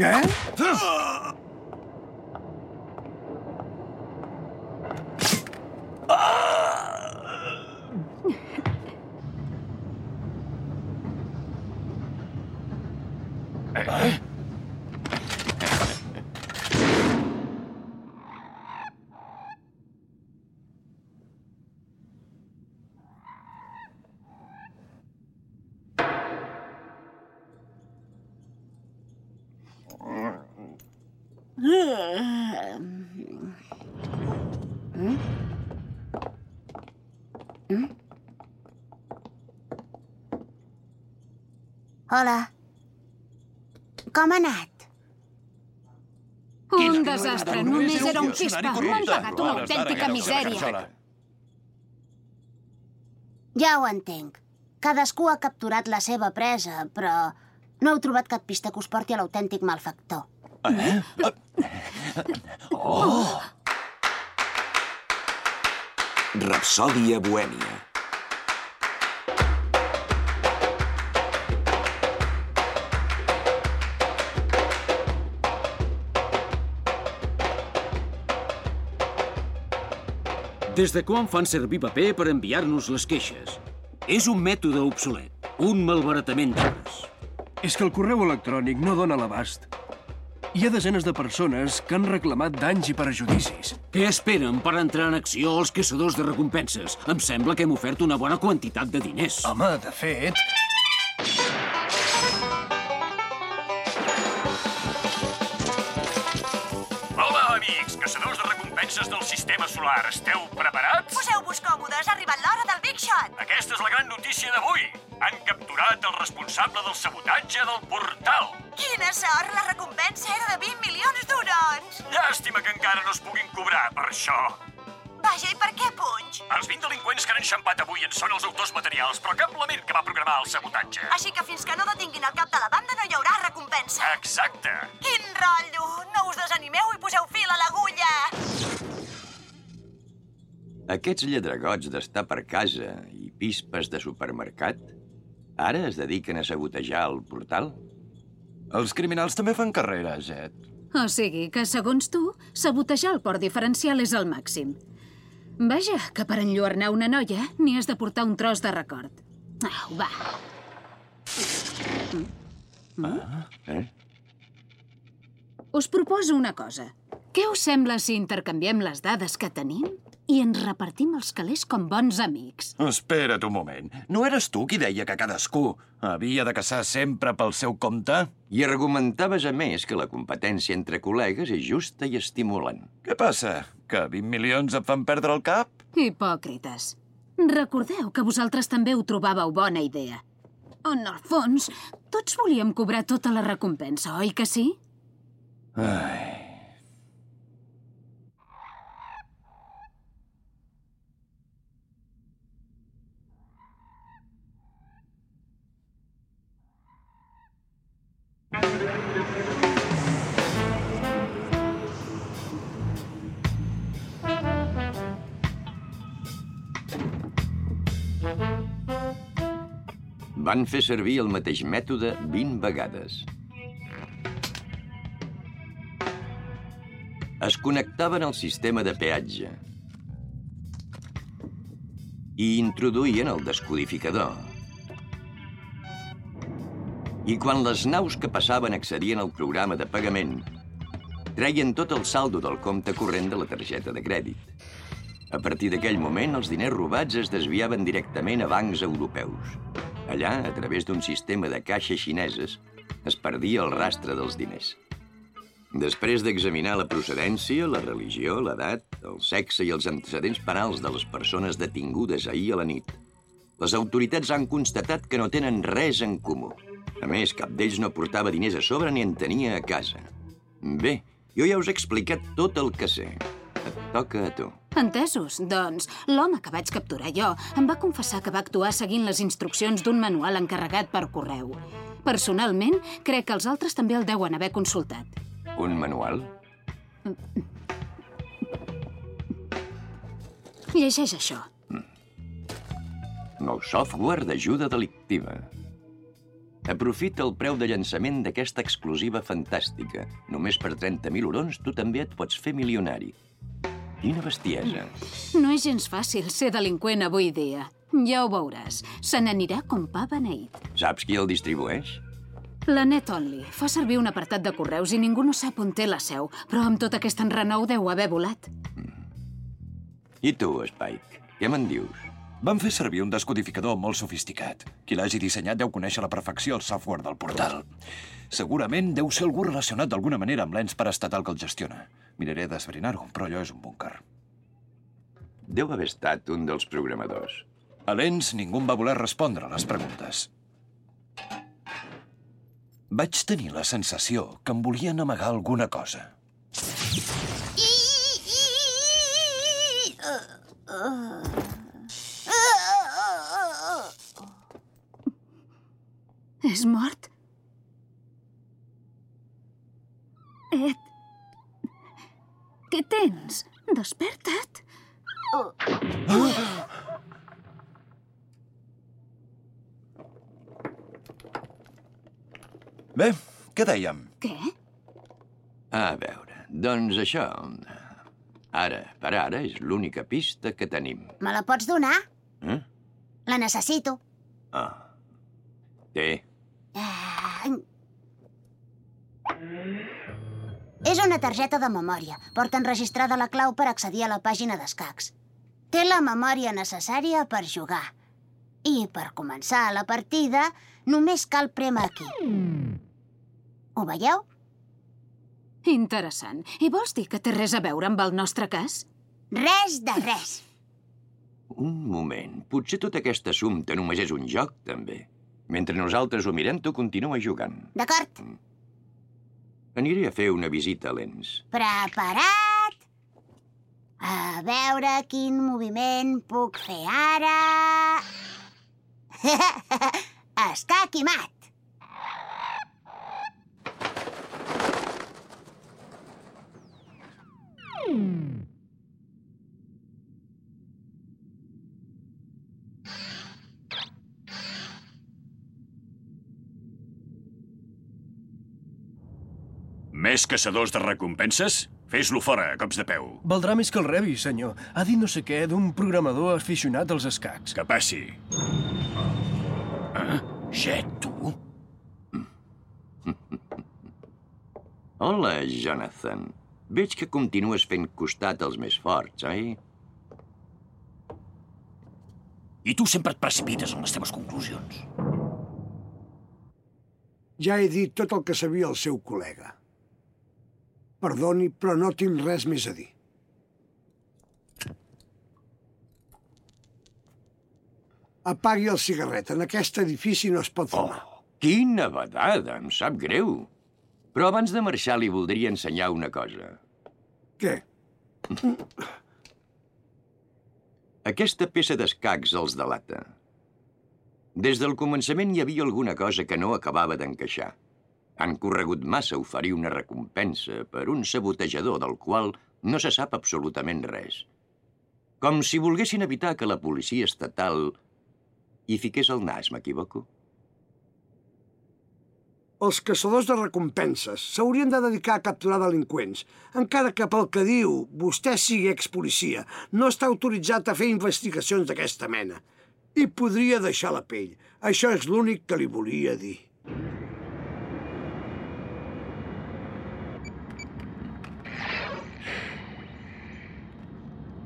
Què? Hola. Com ha anat? Un desastre, només era un xispa. M'han pagat una autèntica misèria. Ja ho entenc. Cadascú ha capturat la seva presa, però no heu trobat cap pista que us porti a l'autèntic malfactor. Rapsòdia Bohèmia. Des de quan fan servir paper per enviar-nos les queixes? És un mètode obsolet, un malbaratament d'hores. És que el correu electrònic no dona l'abast. Hi ha desenes de persones que han reclamat danys i perjudicis. Què esperen per entrar en acció els caçadors de recompenses? Em sembla que hem ofert una bona quantitat de diners. Home, de fet... solar. Esteu preparats? Poseu-vos còmodes, ha arribat l'hora del Big Shot. Aquesta és la gran notícia d'avui. Han capturat el responsable del sabotatge del portal. Quina sort, la recompensa era de 20 milions d'urons. Llàstima que encara no es puguin cobrar per això. Vaja, i per què punx? Els 20 delinqüents que han enxampat avui en són els autors materials, però cap element que va programar el sabotatge. Així que fins que no detinguin el cap de la banda no hi haurà recompensa. Exacte. Quin rotllo! No us desanimeu i poseu fil a l'agulla! Aquests lladregots d'estar per casa i pispes de supermercat ara es dediquen a sabotejar el portal? Els criminals també fan carrera, Jet. O sigui que, segons tu, sabotejar el port diferencial és el màxim. Vaja, que per enlluernar una noia n'hi has de portar un tros de record. Au, va. Eh? Us proposo una cosa. Què us sembla si intercanviem les dades que tenim i ens repartim els calés com bons amics? Espera't un moment. No eres tu qui deia que cadascú havia de caçar sempre pel seu compte? I argumentaves a més que la competència entre col·legues és justa i estimulant. Què passa? Que 20 milions et fan perdre el cap? Hipòcrites. Recordeu que vosaltres també ho trobàveu bona idea. En el fons, tots volíem cobrar tota la recompensa, oi que sí? Ai... Van fer servir el mateix mètode 20 vegades. Es connectaven al sistema de peatge i introduïen el descodificador. I quan les naus que passaven accedien al programa de pagament, treien tot el saldo del compte corrent de la targeta de crèdit. A partir d'aquell moment, els diners robats es desviaven directament a bancs europeus. Allà, a través d'un sistema de caixes xineses, es perdia el rastre dels diners. Després d'examinar la procedència, la religió, l'edat, el sexe i els antecedents penals de les persones detingudes ahir a la nit, les autoritats han constatat que no tenen res en comú. A més, cap d'ells no portava diners a sobre ni en tenia a casa. Bé, jo ja us he explicat tot el que sé. Et toca a tu. Entesos. Doncs l'home que vaig capturar jo em va confessar que va actuar seguint les instruccions d'un manual encarregat per correu. Personalment, crec que els altres també el deuen haver consultat. Un manual? Llegeix això. Nou software d'ajuda delictiva. Aprofita el preu de llançament d'aquesta exclusiva fantàstica. Només per 30.000 urons tu també et pots fer milionari. Quina bestiesa. No és gens fàcil ser delinqüent avui dia. Ja ho veuràs. Se n'anirà com pa beneït. Saps qui el distribueix? La Net Only fa servir un apartat de correus i ningú no sap on té la seu, però amb tot aquest enrenou deu haver volat. I tu, Spike, què me'n dius? Van fer servir un descodificador molt sofisticat. Qui l'hagi dissenyat deu conèixer a la perfecció el software del portal. Segurament deu ser algú relacionat d'alguna manera amb l'ens paraestatal que el gestiona. Miraré d'esbrinar-ho, però allò és un búnquer. Deu haver estat un dels programadors. A l'ens ningú em va voler respondre a les preguntes. Vaig tenir la sensació que em volien amagar alguna cosa. És mort? Ed... Què tens? Desperta't. Bé, què dèiem? Què? A veure, doncs això... Ara, per ara, és l'única pista que tenim. Me la pots donar? Eh? La necessito. Ah. Té. Ah. És una targeta de memòria. Porta enregistrada la clau per accedir a la pàgina d'escacs. Té la memòria necessària per jugar. I per començar la partida, només cal prémer aquí. Ho veieu? Interessant. I vols dir que té res a veure amb el nostre cas? Res de res. Un moment. Potser tot aquest assumpte només és un joc, també. Mentre nosaltres ho mirem, tu continua jugant. D'acord? Aniré a fer una visita a l'ENS. Preparat? A veure quin moviment puc fer ara... Escac i Més caçadors de recompenses? Fes-lo fora, a cops de peu. Valdrà més que el rebi, senyor. Ha dit no sé què d'un programador aficionat als escacs. Que passi. Ah, Jet, tu? Hola, Jonathan. Veig que continues fent costat als més forts, oi? I tu sempre et precipites en les teves conclusions. Ja he dit tot el que sabia el seu col·lega. Perdoni, però no tinc res més a dir. Apagui el cigarret. En aquest edifici no es pot fumar. Oh, quina badada! Em sap greu. Però abans de marxar li voldria ensenyar una cosa. Què? Aquesta peça d'escacs els delata. Des del començament hi havia alguna cosa que no acabava d'encaixar. Han corregut massa oferir una recompensa per un sabotejador del qual no se sap absolutament res. Com si volguessin evitar que la policia estatal i fiqués el nas, m'equivoco? Els caçadors de recompenses s'haurien de dedicar a capturar delinqüents, encara que pel que diu vostè sigui expolicia, no està autoritzat a fer investigacions d'aquesta mena. I podria deixar la pell. Això és l'únic que li volia dir.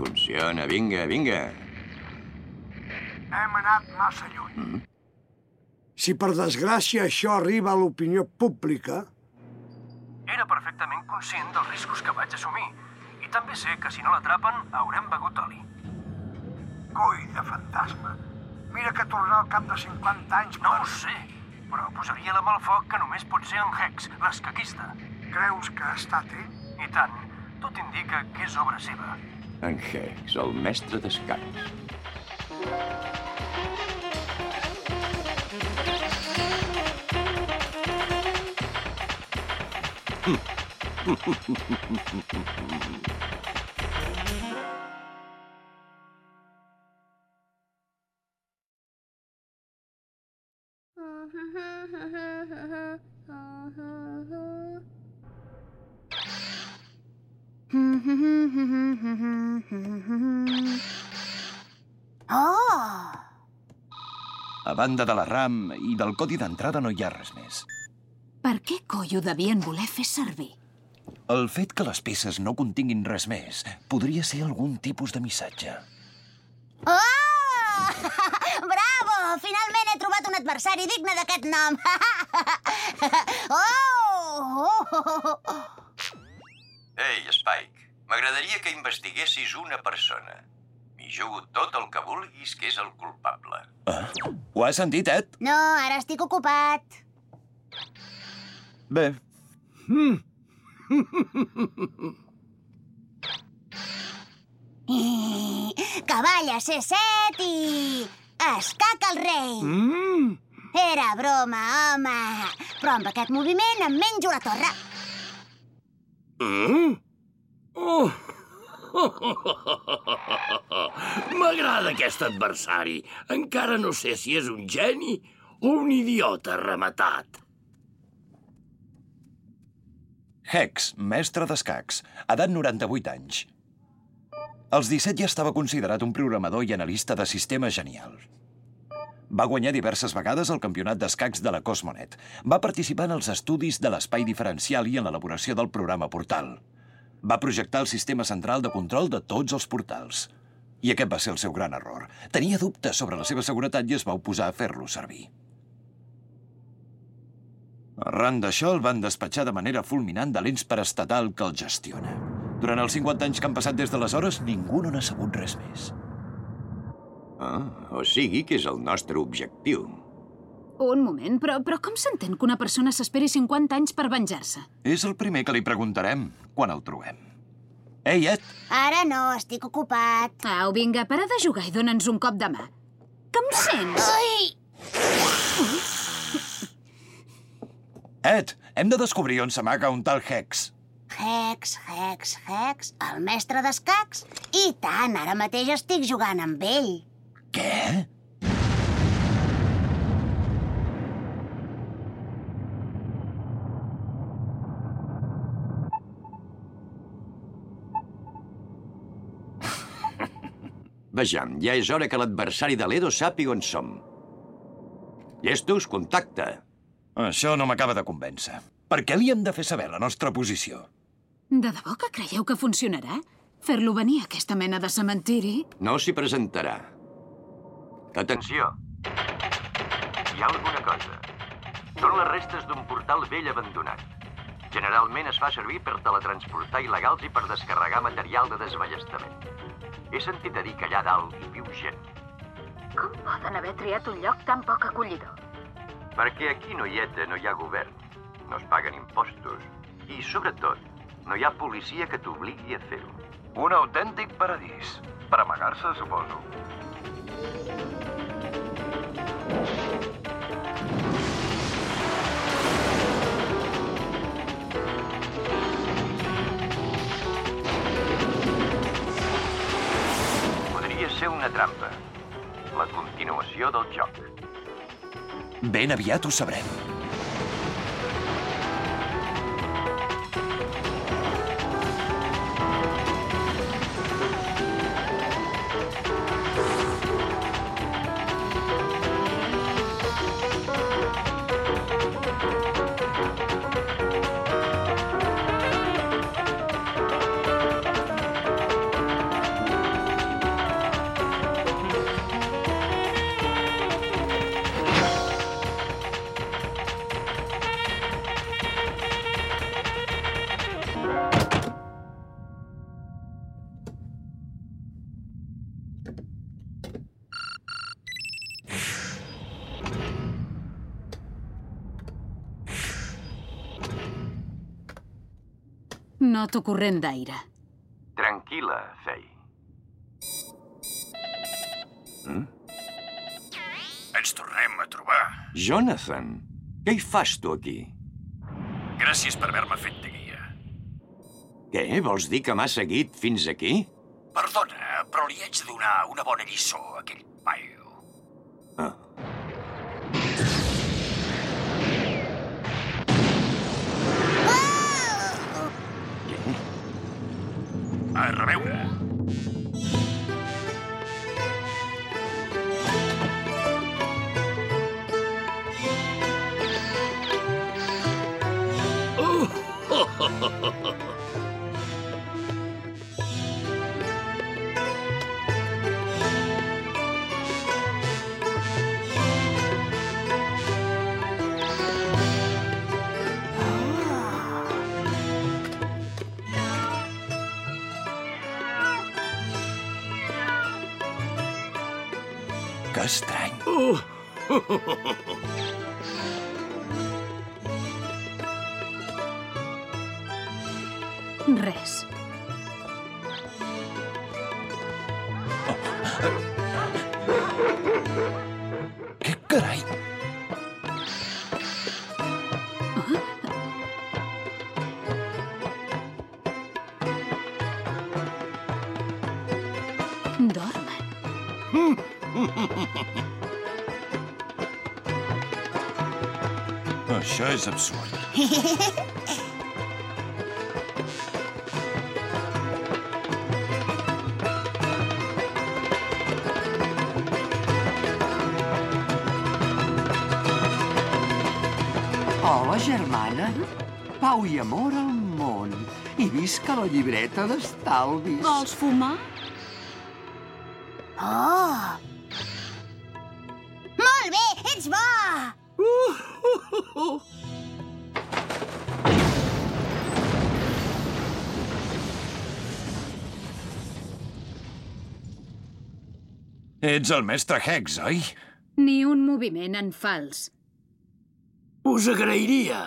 Funciona, vinga, vinga. Hem anat massa lluny. Mm. Si per desgràcia això arriba a l'opinió pública... Era perfectament conscient dels riscos que vaig assumir. I també sé que si no l'atrapen, haurem begut oli. Coi de fantasma. Mira que tornarà al cap de 50 anys No ho sé, però posaria la mà al foc que només pot ser en Hex, l'escaquista. Creus que ha estat ell? I tant. Tot indica que és obra seva. En Hex, el mestre d'escacs. Oh! banda de la RAM i del codi d'entrada no hi ha res més. Per què coi ho devien voler fer servir? El fet que les peces no continguin res més podria ser algun tipus de missatge. Oh! Bravo! Finalment he trobat un adversari digne d'aquest nom. oh! Ei, Spike, m'agradaria que investiguessis una persona. M'hi jugo tot el que vulguis que és el culpable. Ah, ho has sentit, Ed? No, ara estic ocupat. Bé, Cavall a C7 i... Escaca el rei! Mm. Era broma, home. Però amb aquest moviment em menjo la torre. Mm? Oh! M'agrada aquest adversari. Encara no sé si és un geni o un idiota rematat. Hex, mestre d'escacs, edat 98 anys. Als 17 ja estava considerat un programador i analista de sistemes genial. Va guanyar diverses vegades el campionat d'escacs de la Cosmonet. Va participar en els estudis de l'espai diferencial i en l'elaboració del programa Portal. Va projectar el sistema central de control de tots els portals. I aquest va ser el seu gran error. Tenia dubtes sobre la seva seguretat i es va oposar a fer-lo servir. Arran d'això, el van despatxar de manera fulminant de l'ens paraestatal que el gestiona. Durant els 50 anys que han passat des d'aleshores, ningú no n'ha sabut res més. Ah, o sigui que és el nostre objectiu. Un moment, però, però com s'entén que una persona s'esperi 50 anys per venjar-se? És el primer que li preguntarem quan el trobem. Ei, Ed! Ara no, estic ocupat. Au, vinga, para de jugar i dona'ns un cop de mà. Que em sents? Ai! Ed, hem de descobrir on s'amaga un tal Hex. Hex, Hex, Hex, el mestre d'escacs? I tant, ara mateix estic jugant amb ell. Què? Vejam, ja és hora que l'adversari de l'Edo sàpiga on som. Llestos, contacte. Això no m'acaba de convèncer. Per què li hem de fer saber la nostra posició? De debò que creieu que funcionarà? Fer-lo venir a aquesta mena de cementiri? No s'hi presentarà. Atenció. Hi ha alguna cosa. Són les restes d'un portal vell abandonat. Generalment es fa servir per teletransportar il·legals i per descarregar material de desballestament. He sentit a dir que allà dalt hi viu gent. Com poden haver triat un lloc tan poc acollidor? Perquè aquí no hi ETA, no hi ha govern. No es paguen impostos. I, sobretot, no hi ha policia que t'obligui a fer-ho. Un autèntic paradís. Per amagar-se, suposo. Ser una trampa. La continuació del joc. Ben aviat ho sabrem. Noto corrent d'aire. Tranquil·la, Fei. Mm? Ens tornem a trobar. Jonathan, què hi fas tu aquí? Gràcies per haver-me fet de guia. Què? Vols dir que m'ha seguit fins aquí? Perdona, però li haig de donar una bona lliçó A reveure. Que streng. Oh. Uh. Això és absurd. Hola, germana. Pau i amor al món. I visca la llibreta d'estalvis. Vols fumar? Ets el mestre Hex, oi? Ni un moviment en fals. Us agrairia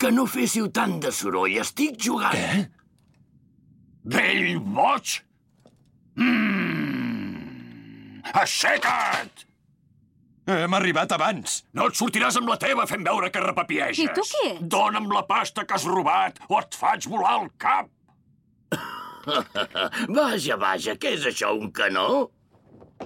que no féssiu tant de soroll. Estic jugant. Què? Vell boig? Mm. Aixeca't! Hem arribat abans. No et sortiràs amb la teva fent veure que repapieges. I tu qui ets? Dóna'm la pasta que has robat o et faig volar el cap. vaja, vaja, què és això, un canó?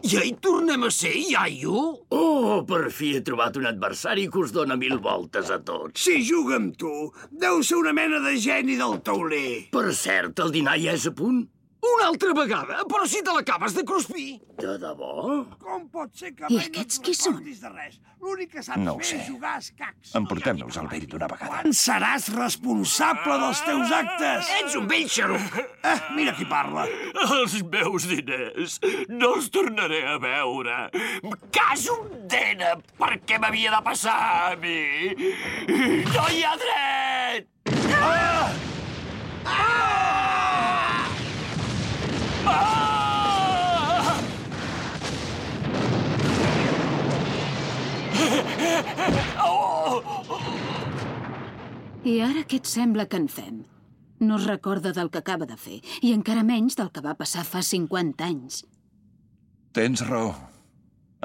Ja hi tornem a ser, iaio? Oh, per fi he trobat un adversari que us dona mil voltes a tots. Si juga amb tu, deu ser una mena de geni del tauler. Per cert, el dinar ja és a punt. Una altra vegada? Però si te l'acabes de cruspir. De debò? Com pot ser que I aquests qui són? de res? L'únic que saps No ho fer sé. és jugar a escacs. Emportem-nos al vell d'una vegada. Quan seràs responsable dels teus actes? Ets un vell xaruc. Eh, mira qui parla. Els meus diners no els tornaré a veure. Caso un dena per què m'havia de passar a mi. No hi ha dret! Ah! Ah! I ara què et sembla que en fem? No es recorda del que acaba de fer, i encara menys del que va passar fa 50 anys. Tens raó.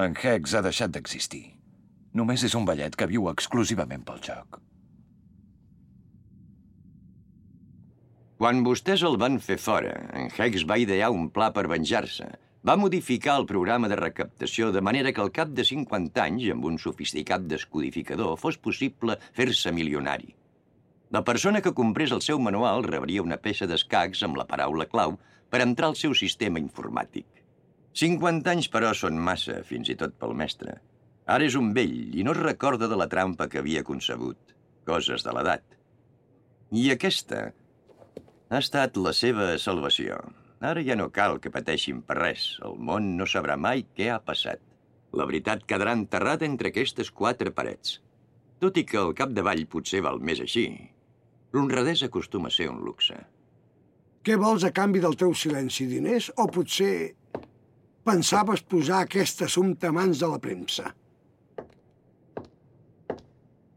En Hex ha deixat d'existir. Només és un ballet que viu exclusivament pel joc. Quan vostès el van fer fora, en Hex va idear un pla per venjar-se. Va modificar el programa de recaptació de manera que al cap de 50 anys, amb un sofisticat descodificador, fos possible fer-se milionari. La persona que comprés el seu manual rebria una peça d'escacs amb la paraula clau per entrar al seu sistema informàtic. 50 anys, però, són massa, fins i tot pel mestre. Ara és un vell i no es recorda de la trampa que havia concebut. Coses de l'edat. I aquesta ha estat la seva salvació. Ara ja no cal que pateixin per res. El món no sabrà mai què ha passat. La veritat quedarà enterrada entre aquestes quatre parets. Tot i que el capdavall potser val més així, l'honradesa acostuma a ser un luxe. Què vols a canvi del teu silenci, diners? O potser pensaves posar aquest assumpte a mans de la premsa?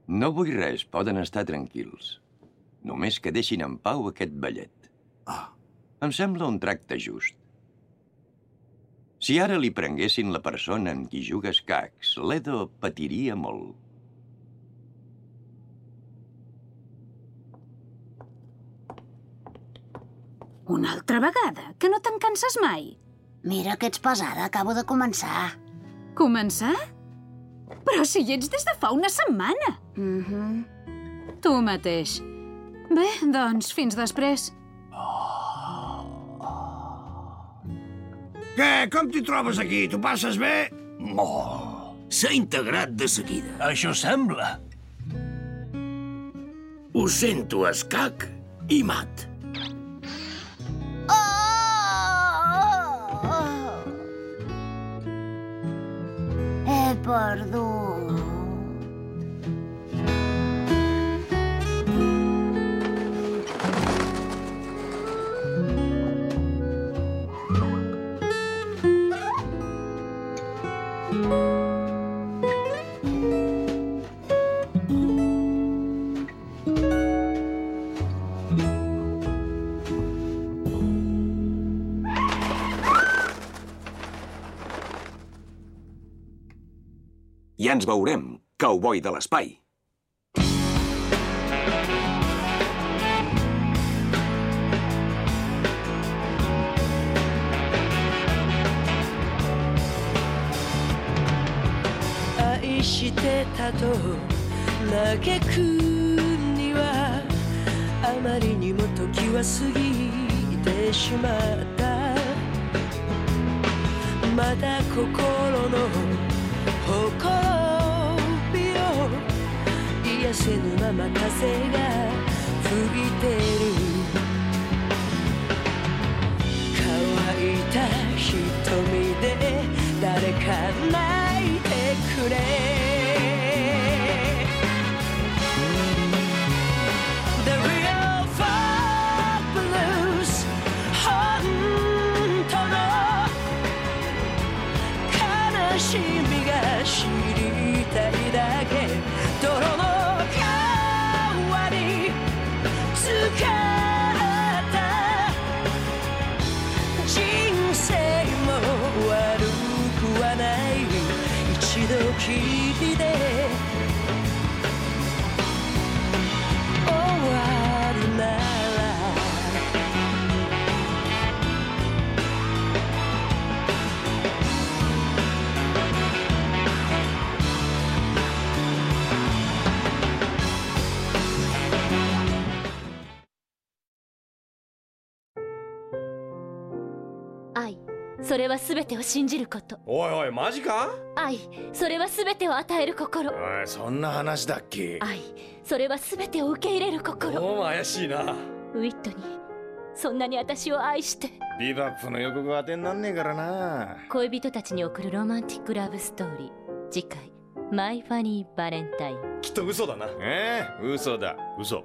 No vull res, poden estar tranquils. Només que deixin en pau aquest ballet. Ah. Em sembla un tracte just. Si ara li prenguessin la persona amb qui juga escacs, l'Edo patiria molt. Una altra vegada? Que no te'n canses mai? Mira que ets pesada, acabo de començar. Començar? Però si hi ets des de fa una setmana. Mm -hmm. Tu mateix. Bé, doncs, fins després. Què? Com t'hi trobes aquí? T'ho passes bé? Molt. S'ha integrat de seguida. Això sembla. Ho sento, escac i mat. He perdut. Ja ens veurem, cowboy de l'espai.愛してたと嘆くにはあまりにも時は過ぎてしまったまだ心のほころびを 癒せぬまま風が吹いてるそれは全てを信じること。おいおいマジか？愛それは全てを与える心。おいそんな話だっけ？愛それは全てを受け入れる心。おお怪しいな。ウィットにそんなに私を愛して。ビバップの予告は当てになんねえからな。恋人たちに送るロマンティックラブストーリー。次回マイファニーバレンタインきっと嘘だな。ええ嘘だ。嘘